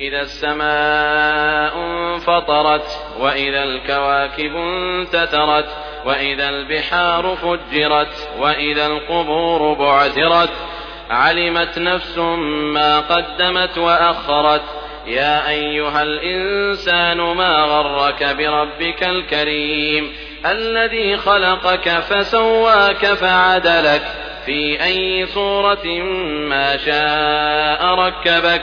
إذا السماء انفطرت وإذا الكواكب انتثرت وإذا البحار فجرت وإذا القبور بعثرت علمت نفس ما قدمت وأخرت يا أيها الإنسان ما غرك بربك الكريم الذي خلقك فسواك فعدلك في أي صورة ما شاء ركبك